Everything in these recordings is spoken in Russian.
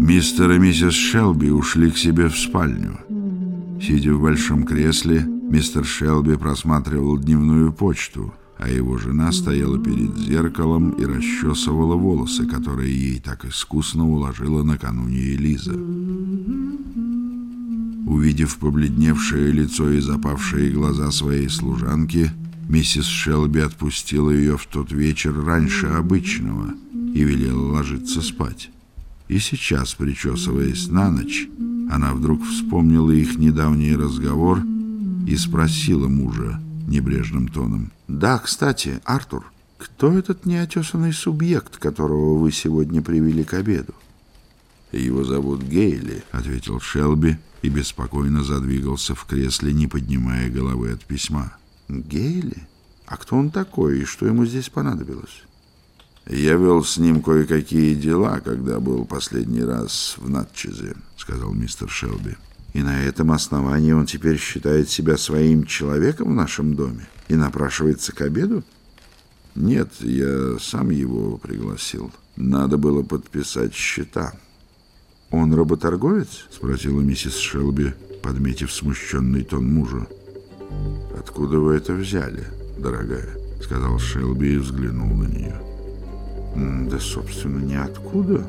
Мистер и миссис Шелби ушли к себе в спальню. Сидя в большом кресле, мистер Шелби просматривал дневную почту, а его жена стояла перед зеркалом и расчесывала волосы, которые ей так искусно уложила накануне Элиза. Увидев побледневшее лицо и запавшие глаза своей служанки, миссис Шелби отпустила ее в тот вечер раньше обычного и велела ложиться спать. И сейчас, причесываясь на ночь, она вдруг вспомнила их недавний разговор и спросила мужа небрежным тоном. «Да, кстати, Артур, кто этот неотесанный субъект, которого вы сегодня привели к обеду?» «Его зовут Гейли», — ответил Шелби и беспокойно задвигался в кресле, не поднимая головы от письма. «Гейли? А кто он такой и что ему здесь понадобилось?» «Я вел с ним кое-какие дела, когда был последний раз в Натчезе», — сказал мистер Шелби. «И на этом основании он теперь считает себя своим человеком в нашем доме и напрашивается к обеду?» «Нет, я сам его пригласил. Надо было подписать счета». «Он работорговец?» — спросила миссис Шелби, подметив смущенный тон мужа. «Откуда вы это взяли, дорогая?» — сказал Шелби и взглянул на нее. «Да, собственно, ниоткуда.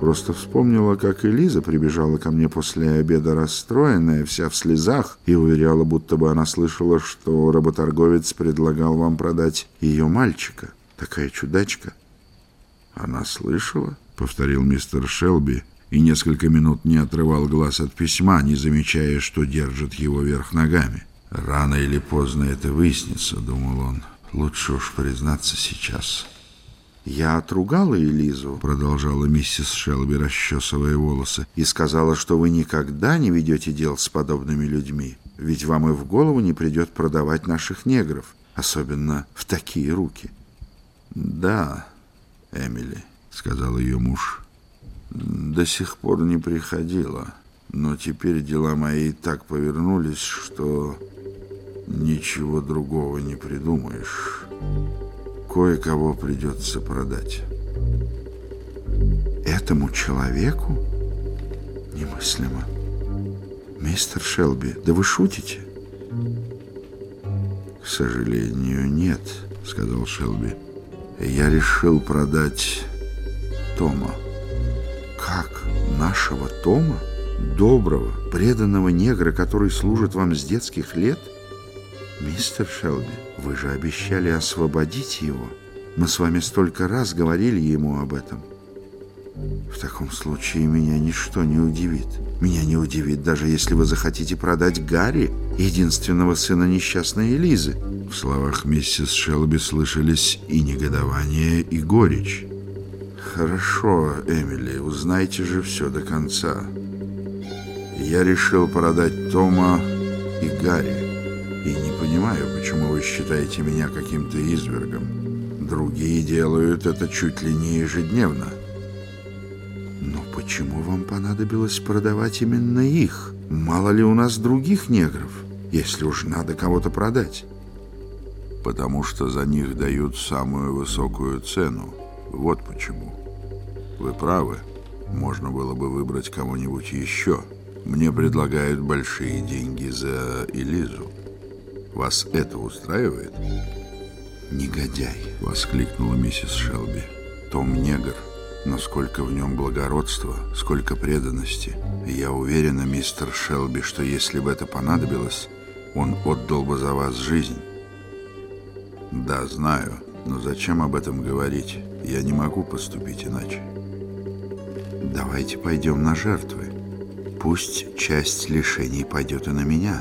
Просто вспомнила, как Элиза прибежала ко мне после обеда расстроенная, вся в слезах, и уверяла, будто бы она слышала, что работорговец предлагал вам продать ее мальчика. Такая чудачка». «Она слышала?» — повторил мистер Шелби, и несколько минут не отрывал глаз от письма, не замечая, что держит его вверх ногами. «Рано или поздно это выяснится», — думал он. «Лучше уж признаться сейчас». «Я отругала Элизу», — продолжала миссис Шелби, расчесывая волосы, «и сказала, что вы никогда не ведете дел с подобными людьми, ведь вам и в голову не придет продавать наших негров, особенно в такие руки». «Да, Эмили», — сказал ее муж, до сих пор не приходила, но теперь дела мои так повернулись, что ничего другого не придумаешь. Кое-кого придется продать. Этому человеку? Немыслимо. Мистер Шелби, да вы шутите? К сожалению, нет, сказал Шелби. Я решил продать Тома. Как? Нашего Тома? Доброго, преданного негра, который служит вам с детских лет? Мистер Шелби, вы же обещали освободить его. Мы с вами столько раз говорили ему об этом. В таком случае меня ничто не удивит. Меня не удивит, даже если вы захотите продать Гарри, единственного сына несчастной Элизы. В словах миссис Шелби слышались и негодование, и горечь. Хорошо, Эмили, узнайте же все до конца. Я решил продать Тома и Гарри. Понимаю, почему вы считаете меня каким-то извергом. Другие делают это чуть ли не ежедневно. Но почему вам понадобилось продавать именно их? Мало ли у нас других негров, если уж надо кого-то продать? Потому что за них дают самую высокую цену. Вот почему. Вы правы. Можно было бы выбрать кого-нибудь еще. Мне предлагают большие деньги за Элизу. Вас это устраивает? Негодяй, воскликнула миссис Шелби. Том негр, но сколько в нем благородства, сколько преданности. Я уверена, мистер Шелби, что если бы это понадобилось, он отдал бы за вас жизнь. Да, знаю, но зачем об этом говорить? Я не могу поступить иначе. Давайте пойдем на жертвы. Пусть часть лишений пойдет и на меня.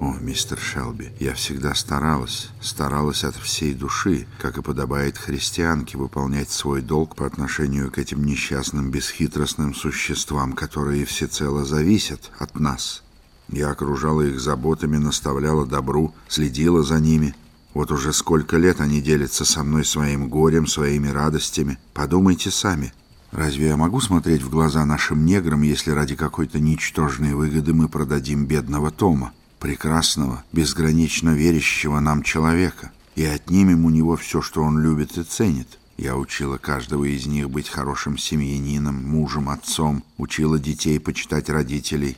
О, мистер Шелби, я всегда старалась, старалась от всей души, как и подобает христианке, выполнять свой долг по отношению к этим несчастным, бесхитростным существам, которые всецело зависят от нас. Я окружала их заботами, наставляла добру, следила за ними. Вот уже сколько лет они делятся со мной своим горем, своими радостями. Подумайте сами, Разве я могу смотреть в глаза нашим неграм, если ради какой-то ничтожной выгоды мы продадим бедного Тома, прекрасного, безгранично верящего нам человека, и отнимем у него все, что он любит и ценит? Я учила каждого из них быть хорошим семьянином, мужем, отцом, учила детей почитать родителей.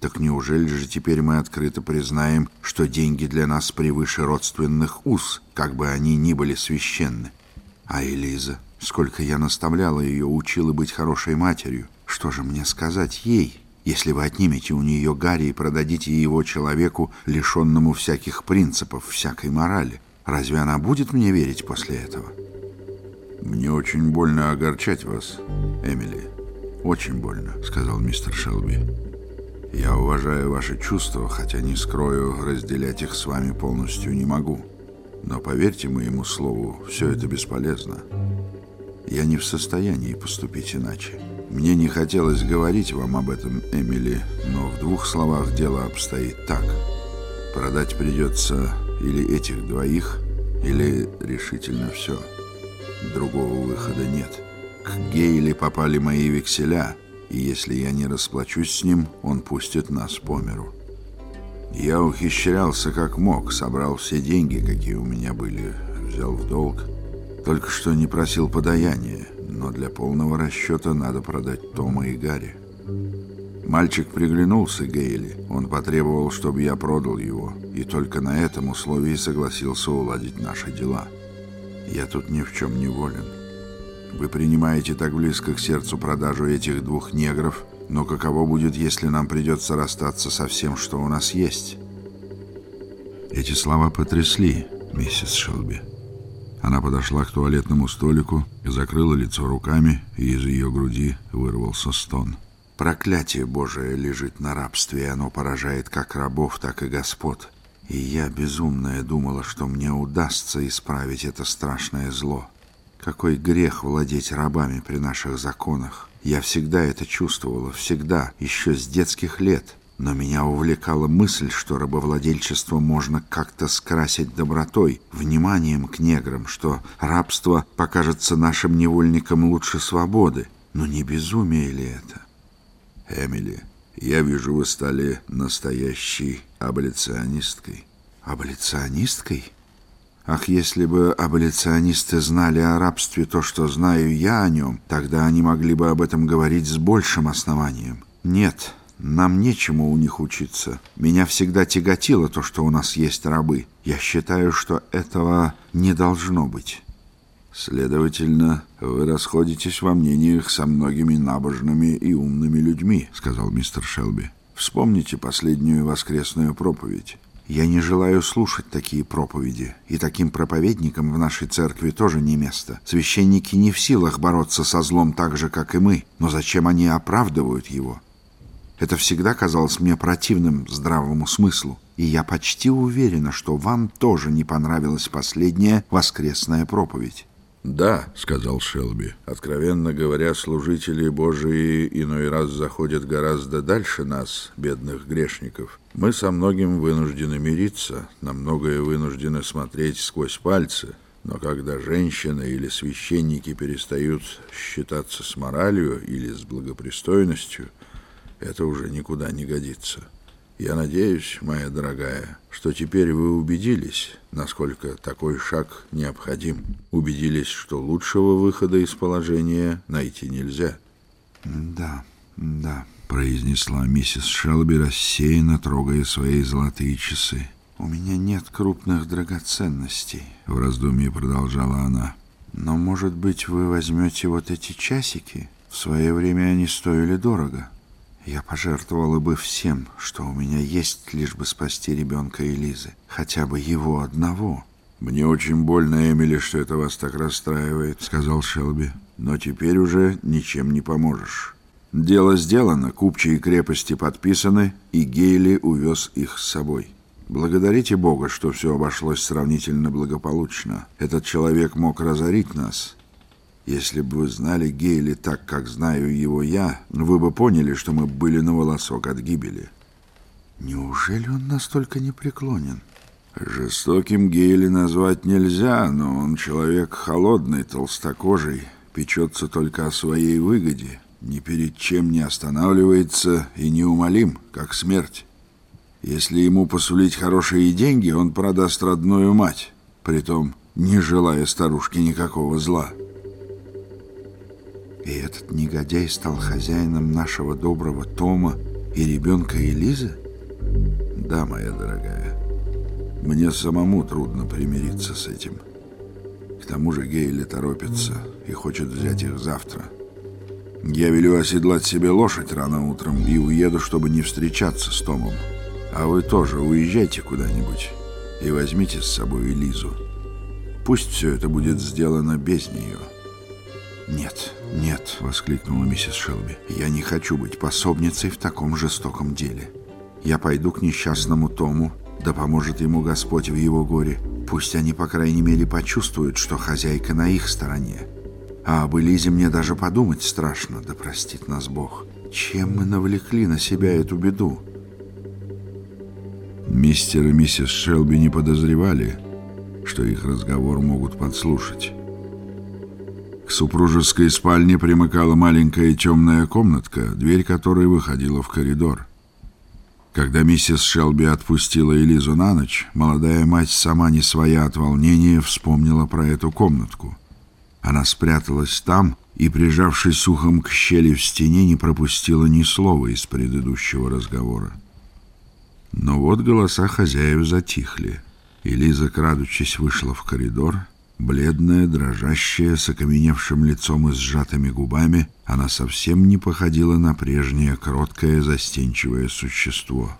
Так неужели же теперь мы открыто признаем, что деньги для нас превыше родственных уз, как бы они ни были священны? А Элиза, сколько я наставляла ее, учила быть хорошей матерью. Что же мне сказать ей, если вы отнимете у нее Гарри и продадите его человеку, лишенному всяких принципов, всякой морали? Разве она будет мне верить после этого?» «Мне очень больно огорчать вас, Эмили. Очень больно», — сказал мистер Шелби. «Я уважаю ваши чувства, хотя не скрою, разделять их с вами полностью не могу. Но поверьте моему слову, все это бесполезно. Я не в состоянии поступить иначе. Мне не хотелось говорить вам об этом, Эмили, но в двух словах дело обстоит так. Продать придется или этих двоих, или решительно все». Другого выхода нет. К Гейли попали мои векселя, и если я не расплачусь с ним, он пустит нас по миру. Я ухищрялся как мог, собрал все деньги, какие у меня были, взял в долг. Только что не просил подаяния, но для полного расчета надо продать Тома и Гарри. Мальчик приглянулся Гейли. Он потребовал, чтобы я продал его, и только на этом условии согласился уладить наши дела. Я тут ни в чем не волен. Вы принимаете так близко к сердцу продажу этих двух негров, но каково будет, если нам придется расстаться со всем, что у нас есть? Эти слова потрясли миссис Шелби. Она подошла к туалетному столику, закрыла лицо руками, и из ее груди вырвался стон. Проклятие Божие лежит на рабстве, и оно поражает как рабов, так и господ. И я, безумная, думала, что мне удастся исправить это страшное зло. Какой грех владеть рабами при наших законах. Я всегда это чувствовала, всегда, еще с детских лет. Но меня увлекала мысль, что рабовладельчество можно как-то скрасить добротой, вниманием к неграм, что рабство покажется нашим невольникам лучше свободы. Но не безумие ли это? Эмили, я вижу, вы стали настоящей аболиционисткой. Аболиционисткой? Ах, если бы аболиционисты знали о рабстве то, что знаю я о нем, тогда они могли бы об этом говорить с большим основанием. Нет, нам нечему у них учиться. Меня всегда тяготило то, что у нас есть рабы. Я считаю, что этого не должно быть. «Следовательно, вы расходитесь во мнениях со многими набожными и умными людьми», — сказал мистер Шелби. «Вспомните последнюю воскресную проповедь. Я не желаю слушать такие проповеди, и таким проповедникам в нашей церкви тоже не место. Священники не в силах бороться со злом так же, как и мы, но зачем они оправдывают его?» Это всегда казалось мне противным здравому смыслу, и я почти уверена, что вам тоже не понравилась последняя воскресная проповедь. «Да», — сказал Шелби, — «откровенно говоря, служители Божии иной раз заходят гораздо дальше нас, бедных грешников. Мы со многим вынуждены мириться, на многое вынуждены смотреть сквозь пальцы, но когда женщины или священники перестают считаться с моралью или с благопристойностью, это уже никуда не годится». Я надеюсь, моя дорогая, что теперь вы убедились, насколько такой шаг необходим. Убедились, что лучшего выхода из положения найти нельзя. Да, да, произнесла миссис Шелби, рассеянно трогая свои золотые часы. У меня нет крупных драгоценностей, в раздумье продолжала она. Но, может быть, вы возьмете вот эти часики? В свое время они стоили дорого. Я пожертвовала бы всем, что у меня есть, лишь бы спасти ребенка Элизы, хотя бы его одного. «Мне очень больно, Эмили, что это вас так расстраивает», — сказал Шелби. «Но теперь уже ничем не поможешь. Дело сделано, купчие крепости подписаны, и Гейли увез их с собой. Благодарите Бога, что все обошлось сравнительно благополучно. Этот человек мог разорить нас, если бы вы знали Гейли так, как знаю его я, вы бы поняли, что мы были на волосок от гибели. Неужели он настолько непреклонен? Жестоким Гейли назвать нельзя, но он человек холодный, толстокожий, печется только о своей выгоде, ни перед чем не останавливается и неумолим, как смерть. Если ему посулить хорошие деньги, он продаст родную мать, притом не желая старушке никакого зла. И этот негодяй стал хозяином нашего доброго Тома и ребенка Элизы? Да, моя дорогая. Мне самому трудно примириться с этим. К тому же Гейли торопится и хочет взять их завтра. Я велю оседлать себе лошадь рано утром и уеду, чтобы не встречаться с Томом. А вы тоже уезжайте куда-нибудь и возьмите с собой Элизу. Пусть все это будет сделано без нее. «Нет, нет!» — воскликнула миссис Шелби. «Я не хочу быть пособницей в таком жестоком деле. Я пойду к несчастному Тому, да поможет ему Господь в его горе. Пусть они, по крайней мере, почувствуют, что хозяйка на их стороне. А об Элизе мне даже подумать страшно, да простит нас Бог. Чем мы навлекли на себя эту беду?» Мистер и миссис Шелби не подозревали, что их разговор могут подслушать. К супружеской спальне примыкала маленькая темная комнатка, дверь которой выходила в коридор. Когда миссис Шелби отпустила Элизу на ночь, молодая мать, сама не своя от волнения, вспомнила про эту комнатку. Она спряталась там и, прижавшись ухом к щели в стене, не пропустила ни слова из предыдущего разговора. Но вот голоса хозяев затихли. Элиза, крадучись, вышла в коридор Бледная, дрожащая, с окаменевшим лицом и сжатыми губами, она совсем не походила на прежнее кроткое, застенчивое существо.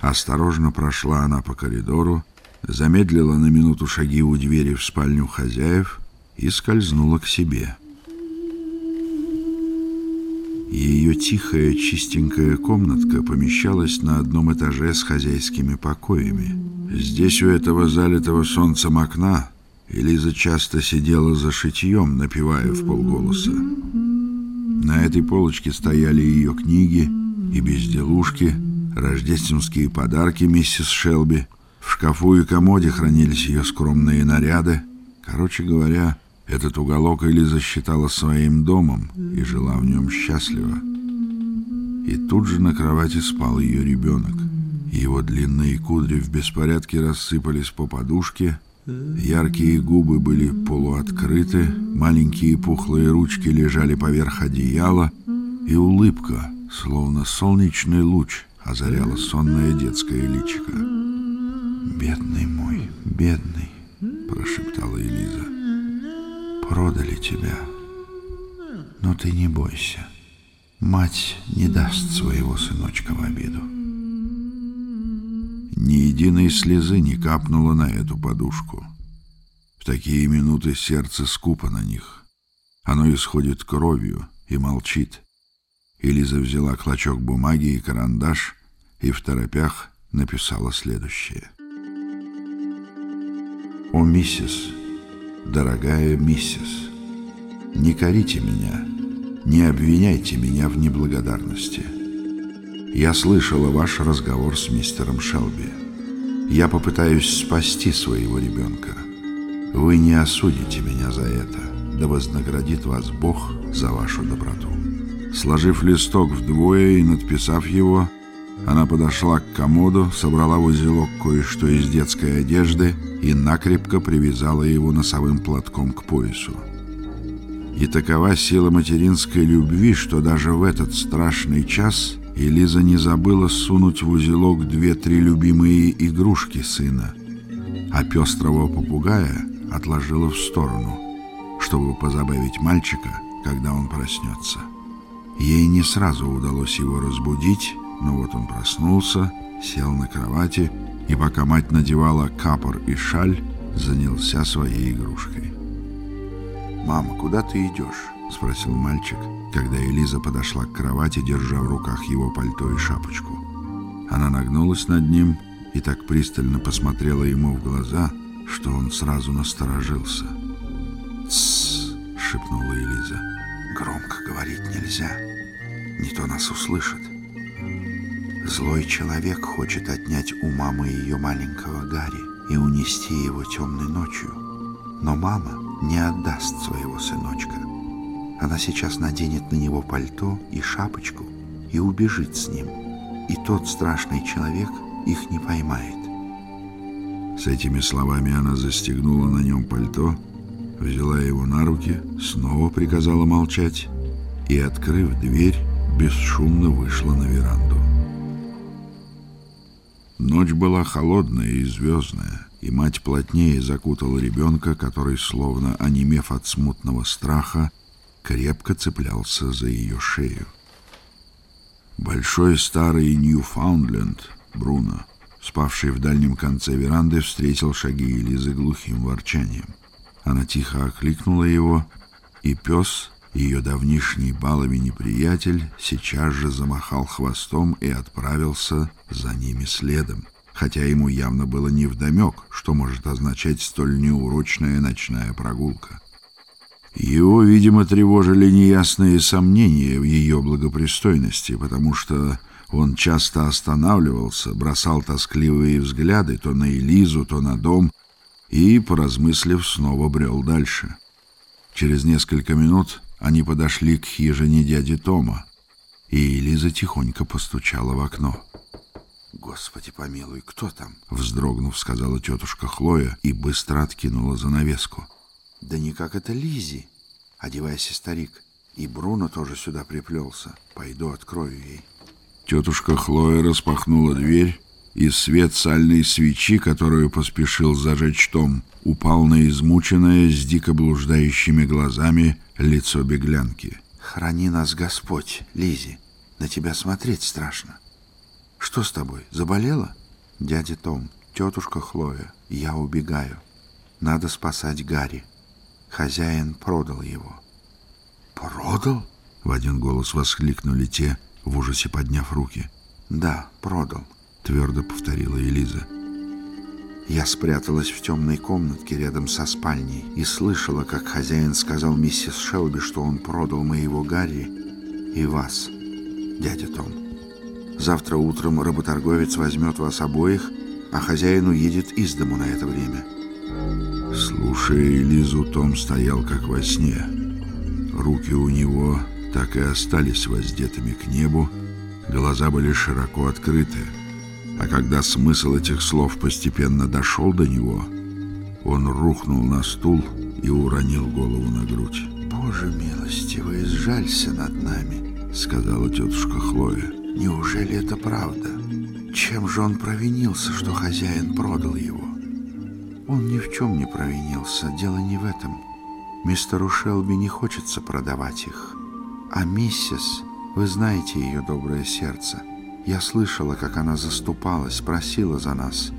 Осторожно прошла она по коридору, замедлила на минуту шаги у двери в спальню хозяев и скользнула к себе. Ее тихая, чистенькая комнатка помещалась на одном этаже с хозяйскими покоями. Здесь у этого залитого солнцем окна Элиза часто сидела за шитьем, напевая в полголоса. На этой полочке стояли ее книги и безделушки, рождественские подарки миссис Шелби. В шкафу и комоде хранились ее скромные наряды. Короче говоря, этот уголок Элиза считала своим домом и жила в нем счастливо. И тут же на кровати спал ее ребенок. Его длинные кудри в беспорядке рассыпались по подушке, Яркие губы были полуоткрыты, маленькие пухлые ручки лежали поверх одеяла, и улыбка, словно солнечный луч, озаряла сонное детское личико. «Бедный мой, бедный!» — прошептала Элиза. «Продали тебя. Но ты не бойся. Мать не даст своего сыночка в обиду». Ни единой слезы не капнуло на эту подушку. В такие минуты сердце скупо на них. Оно исходит кровью и молчит. Элиза взяла клочок бумаги и карандаш и в торопях написала следующее. «О, миссис, дорогая миссис, не корите меня, не обвиняйте меня в неблагодарности». Я слышала ваш разговор с мистером Шелби. Я попытаюсь спасти своего ребенка. Вы не осудите меня за это, да вознаградит вас Бог за вашу доброту. Сложив листок вдвое и надписав его, она подошла к комоду, собрала в узелок кое-что из детской одежды и накрепко привязала его носовым платком к поясу. И такова сила материнской любви, что даже в этот страшный час и Лиза не забыла сунуть в узелок две-три любимые игрушки сына, а пестрого попугая отложила в сторону, чтобы позабавить мальчика, когда он проснется. Ей не сразу удалось его разбудить, но вот он проснулся, сел на кровати, и пока мать надевала капор и шаль, занялся своей игрушкой. «Мама, куда ты идешь?» — спросил мальчик, когда Элиза подошла к кровати, держа в руках его пальто и шапочку. Она нагнулась над ним и так пристально посмотрела ему в глаза, что он сразу насторожился. «Тссс!» — шепнула Элиза. «Громко говорить нельзя. Не то нас услышат. Злой человек хочет отнять у мамы ее маленького Гарри и унести его темной ночью. Но мама не отдаст своего сыночка. Она сейчас наденет на него пальто и шапочку и убежит с ним. И тот страшный человек их не поймает. С этими словами она застегнула на нем пальто, взяла его на руки, снова приказала молчать и, открыв дверь, бесшумно вышла на веранду. Ночь была холодная и звездная, и мать плотнее закутала ребенка, который, словно онемев от смутного страха, крепко цеплялся за ее шею. Большой старый Ньюфаундленд, Бруно, спавший в дальнем конце веранды, встретил шаги Элизы глухим ворчанием. Она тихо окликнула его, и пес, ее давнишний баловень приятель, сейчас же замахал хвостом и отправился за ними следом, хотя ему явно было невдомек, что может означать столь неурочная ночная прогулка. Его, видимо, тревожили неясные сомнения в ее благопристойности, потому что он часто останавливался, бросал тоскливые взгляды то на Элизу, то на дом и, поразмыслив, снова брел дальше. Через несколько минут они подошли к хижине дяди Тома, и Элиза тихонько постучала в окно. «Господи помилуй, кто там?» — вздрогнув, сказала тетушка Хлоя и быстро откинула занавеску. Да никак это Лизи. Одевайся, старик. И Бруно тоже сюда приплелся. Пойду открою ей. Тетушка Хлоя распахнула дверь, и свет сальной свечи, которую поспешил зажечь Том, упал на измученное с дико блуждающими глазами лицо беглянки. «Храни нас Господь, Лизи. На тебя смотреть страшно. Что с тобой, заболела?» «Дядя Том, тетушка Хлоя, я убегаю. Надо спасать Гарри. Хозяин продал его. «Продал?» — в один голос воскликнули те, в ужасе подняв руки. «Да, продал», — твердо повторила Элиза. Я спряталась в темной комнатке рядом со спальней и слышала, как хозяин сказал миссис Шелби, что он продал моего Гарри и вас, дядя Том. Завтра утром работорговец возьмет вас обоих, а хозяин уедет из дому на это время. Слушая Элизу, Том стоял как во сне. Руки у него так и остались воздетыми к небу, глаза были широко открыты. А когда смысл этих слов постепенно дошел до него, он рухнул на стул и уронил голову на грудь. «Боже милостивый, сжалься над нами», — сказала тетушка Хлоя. «Неужели это правда? Чем же он провинился, что хозяин продал его?» Он ни в чем не провинился, дело не в этом. Мистеру Шелби не хочется продавать их. А миссис, вы знаете ее доброе сердце. Я слышала, как она заступалась, просила за нас.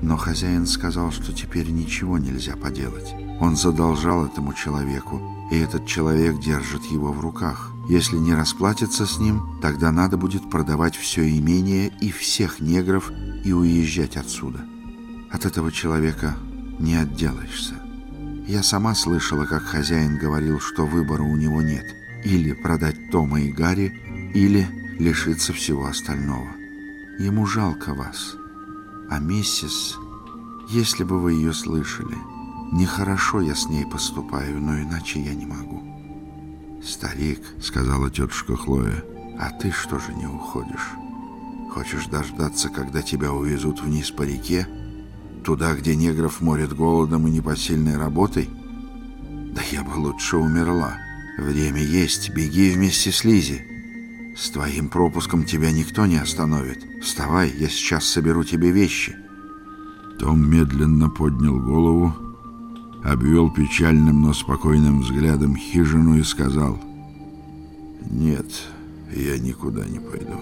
Но хозяин сказал, что теперь ничего нельзя поделать. Он задолжал этому человеку, и этот человек держит его в руках. Если не расплатиться с ним, тогда надо будет продавать все имение и всех негров и уезжать отсюда. От этого человека не отделаешься. Я сама слышала, как хозяин говорил, что выбора у него нет. Или продать Тома и Гарри, или лишиться всего остального. Ему жалко вас. А миссис, если бы вы ее слышали, нехорошо я с ней поступаю, но иначе я не могу. «Старик», — сказала тетушка Хлоя, — «а ты что же не уходишь? Хочешь дождаться, когда тебя увезут вниз по реке?» Туда, где негров морят голодом и непосильной работой? Да я бы лучше умерла. Время есть, беги вместе с Лизи. С твоим пропуском тебя никто не остановит. Вставай, я сейчас соберу тебе вещи. Том медленно поднял голову, обвел печальным, но спокойным взглядом хижину и сказал, «Нет, я никуда не пойду.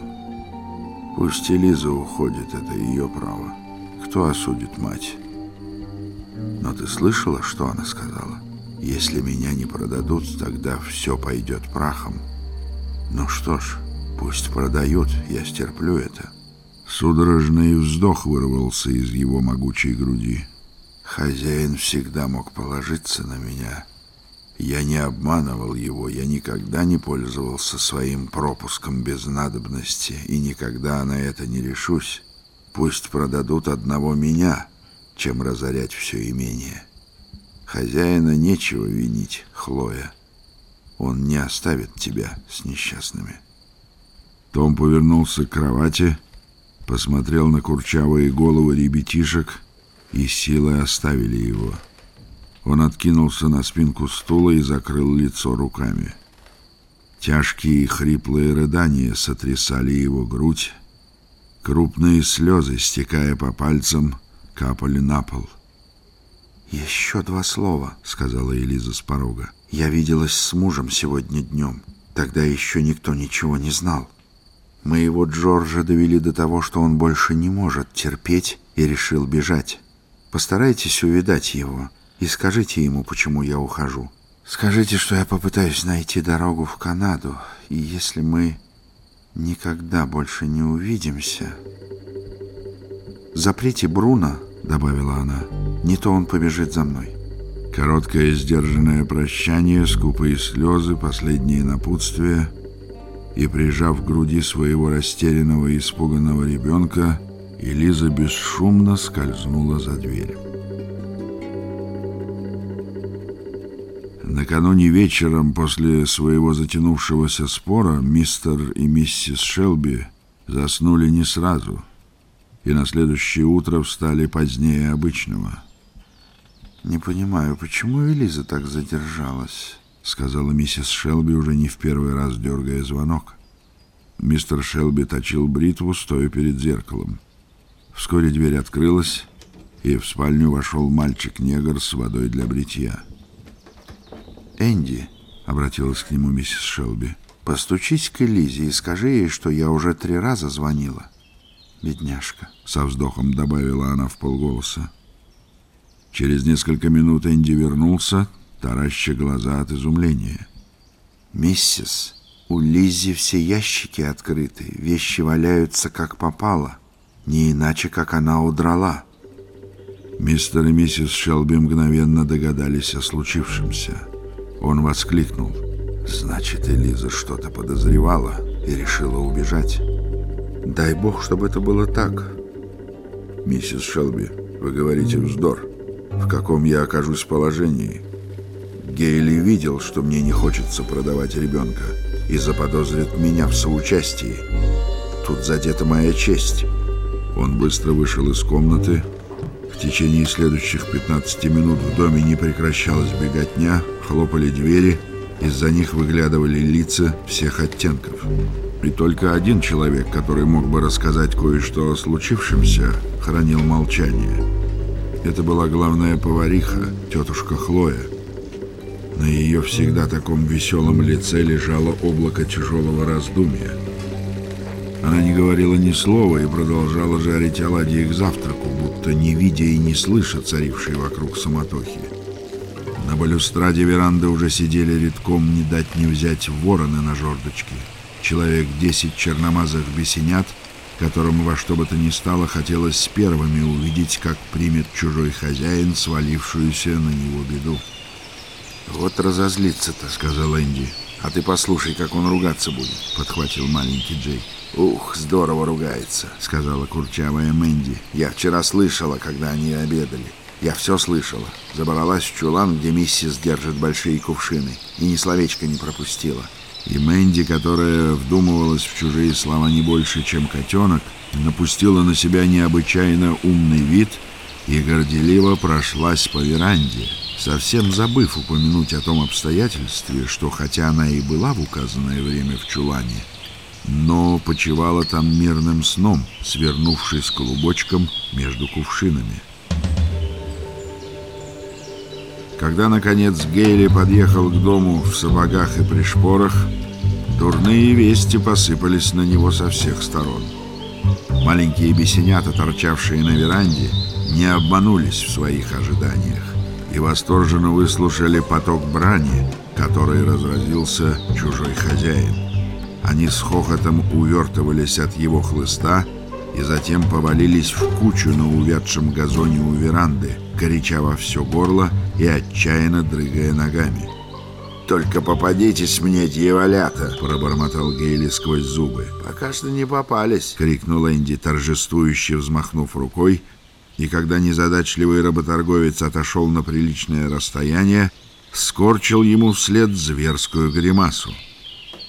Пусть Элиза уходит, это ее право» кто осудит мать? Но ты слышала, что она сказала? Если меня не продадут, тогда все пойдет прахом. Ну что ж, пусть продают, я стерплю это. Судорожный вздох вырвался из его могучей груди. Хозяин всегда мог положиться на меня. Я не обманывал его, я никогда не пользовался своим пропуском без надобности и никогда на это не решусь. Пусть продадут одного меня, чем разорять все имение. Хозяина нечего винить, Хлоя. Он не оставит тебя с несчастными. Том повернулся к кровати, посмотрел на курчавые головы ребятишек, и силой оставили его. Он откинулся на спинку стула и закрыл лицо руками. Тяжкие и хриплые рыдания сотрясали его грудь. Крупные слезы, стекая по пальцам, капали на пол. «Еще два слова», — сказала Элиза с порога. «Я виделась с мужем сегодня днем. Тогда еще никто ничего не знал. Моего Джорджа довели до того, что он больше не может терпеть и решил бежать. Постарайтесь увидать его и скажите ему, почему я ухожу. Скажите, что я попытаюсь найти дорогу в Канаду, и если мы никогда больше не увидимся... Заприте Бруно, добавила она, не то он побежит за мной. Короткое сдержанное прощание, скупые слезы, последние напутствия, и, прижав к груди своего растерянного и испуганного ребенка, Элиза бесшумно скользнула за дверь. Накануне вечером после своего затянувшегося спора мистер и миссис Шелби заснули не сразу и на следующее утро встали позднее обычного. «Не понимаю, почему Элиза так задержалась?» — сказала миссис Шелби, уже не в первый раз дергая звонок. Мистер Шелби точил бритву, стоя перед зеркалом. Вскоре дверь открылась, и в спальню вошел мальчик-негр с водой для бритья. «Энди», — обратилась к нему миссис Шелби, — «постучись к Элизе и скажи ей, что я уже три раза звонила». «Бедняжка», — со вздохом добавила она в полголоса. Через несколько минут Энди вернулся, тараща глаза от изумления. «Миссис, у Лизи все ящики открыты, вещи валяются как попало, не иначе, как она удрала». Мистер и миссис Шелби мгновенно догадались о случившемся. Он воскликнул. «Значит, Элиза что-то подозревала и решила убежать. Дай бог, чтобы это было так». «Миссис Шелби, вы говорите вздор. В каком я окажусь положении?» Гейли видел, что мне не хочется продавать ребенка, и заподозрит меня в соучастии. Тут задета моя честь. Он быстро вышел из комнаты. В течение следующих 15 минут в доме не прекращалась беготня, хлопали двери, из-за них выглядывали лица всех оттенков. И только один человек, который мог бы рассказать кое-что о случившемся, хранил молчание. Это была главная повариха, тетушка Хлоя. На ее всегда таком веселом лице лежало облако тяжелого раздумья. Она не говорила ни слова и продолжала жарить оладьи к завтраку, будто не видя и не слыша царившей вокруг самотохи. На балюстраде веранды уже сидели редком не дать не взять вороны на жердочке. Человек десять черномазых бесенят, которым во что бы то ни стало хотелось с первыми увидеть, как примет чужой хозяин свалившуюся на него беду. «Вот разозлится-то», — сказал Энди. «А ты послушай, как он ругаться будет», — подхватил маленький Джей. «Ух, здорово ругается», — сказала курчавая Мэнди. «Я вчера слышала, когда они обедали. Я все слышала. Забралась в чулан, где миссис держит большие кувшины, и ни словечко не пропустила». И Мэнди, которая вдумывалась в чужие слова не больше, чем котенок, напустила на себя необычайно умный вид и горделиво прошлась по веранде, совсем забыв упомянуть о том обстоятельстве, что хотя она и была в указанное время в чулане, но почивала там мирным сном, свернувшись клубочком между кувшинами. Когда, наконец, Гейли подъехал к дому в сапогах и при шпорах, дурные вести посыпались на него со всех сторон. Маленькие бесенята, торчавшие на веранде, не обманулись в своих ожиданиях и восторженно выслушали поток брани, который разразился чужой хозяин. Они с хохотом увертывались от его хлыста и затем повалились в кучу на увядшем газоне у веранды, горяча во все горло и отчаянно дрыгая ногами. «Только попадитесь мне, дьяволята!» — пробормотал Гейли сквозь зубы. «Пока что не попались!» — крикнул Энди, торжествующе взмахнув рукой, и когда незадачливый работорговец отошел на приличное расстояние, скорчил ему вслед зверскую гримасу.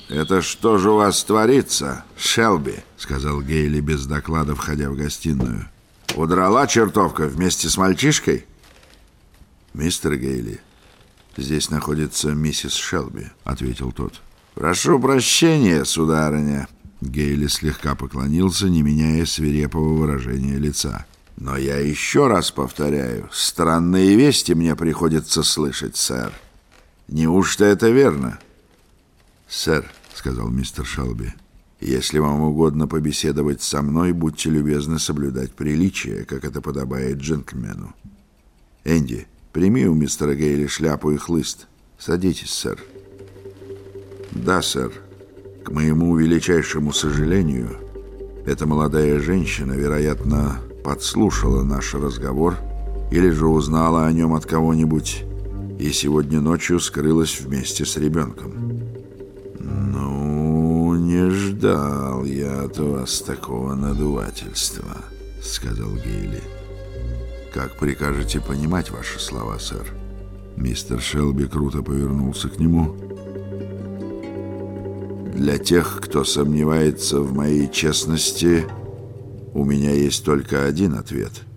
«Это что же у вас творится, Шелби?» — сказал Гейли без доклада, входя в гостиную. «Удрала чертовка вместе с мальчишкой?» «Мистер Гейли, здесь находится миссис Шелби», — ответил тот. «Прошу прощения, сударыня». Гейли слегка поклонился, не меняя свирепого выражения лица. «Но я еще раз повторяю, странные вести мне приходится слышать, сэр. Неужто это верно?» «Сэр», — сказал мистер Шелби, — «если вам угодно побеседовать со мной, будьте любезны соблюдать приличие, как это подобает джентльмену. Энди, прими у мистера Гейли шляпу и хлыст. Садитесь, сэр». «Да, сэр. К моему величайшему сожалению, эта молодая женщина, вероятно, подслушала наш разговор или же узнала о нем от кого-нибудь и сегодня ночью скрылась вместе с ребенком». «Ну, не ждал я от вас такого надувательства», — сказал Гейли. «Как прикажете понимать ваши слова, сэр?» Мистер Шелби круто повернулся к нему для тех, кто сомневается в моей честности, у меня есть только один ответ —